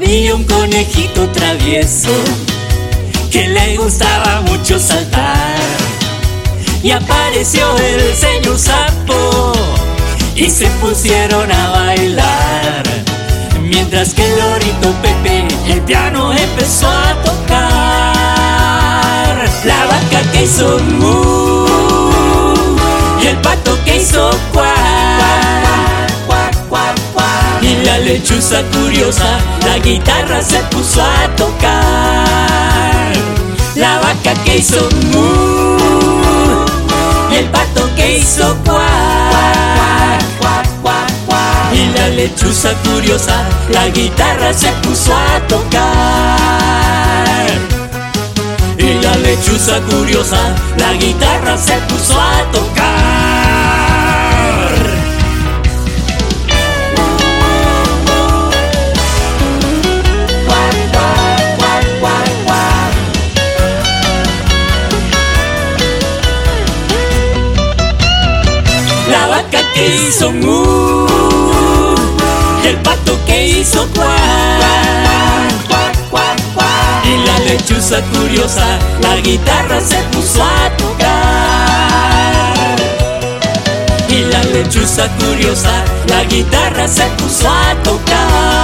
Tenía un conejito travieso que le gustaba mucho saltar. Y apareció el señor sapo y se pusieron a bailar. Mientras que el lorito Pepe el piano empezó a tocar. La vaca que hizo mu y el pato que hizo cuac. La lechuza curiosa, la guitarra se puso a tocar. La vaca que hizo mu y el pato que hizo cuac. Y la lechuza curiosa, la guitarra se puso a tocar. Y la lechuza curiosa, la guitarra se puso a tocar. Que hizo mu y el pato que hizo cuac. Y la lechuza curiosa, la guitarra se puso a tocar. Y la lechuza curiosa, la guitarra se puso a tocar.